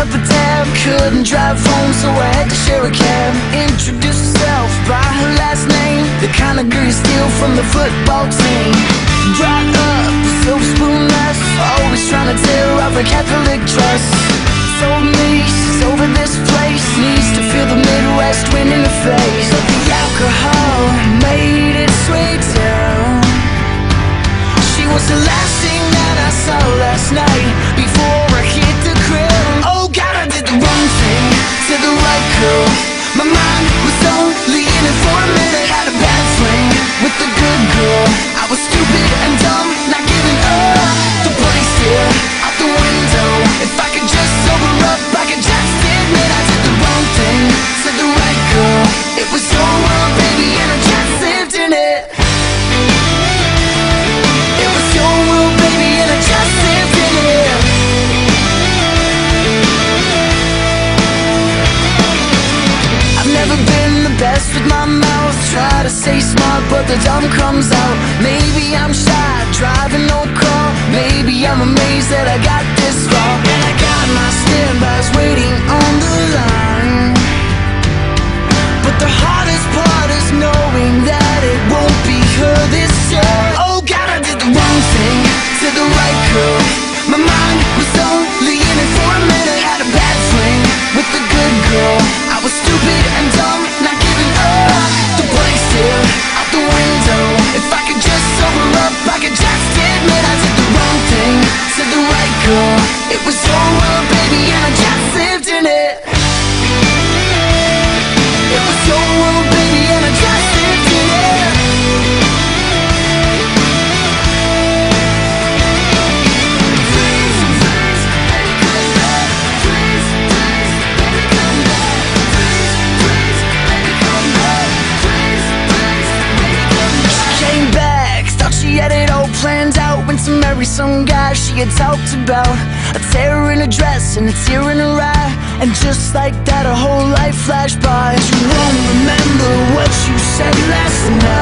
up a tab. Couldn't drive home so I had to share a cab. Introduce herself by her last name. The kind of girl you steal from the football team. Brought up, silver spoon us Always trying to tear off a Catholic trust Say smart, but the dumb comes out. Maybe I'm shy, driving no car. Maybe I'm amazed that I got It was so over, baby, and I just marry some guy she had talked about A tear in her dress and a tear in her eye. And just like that her whole life flashed by. You won't remember what you said last night.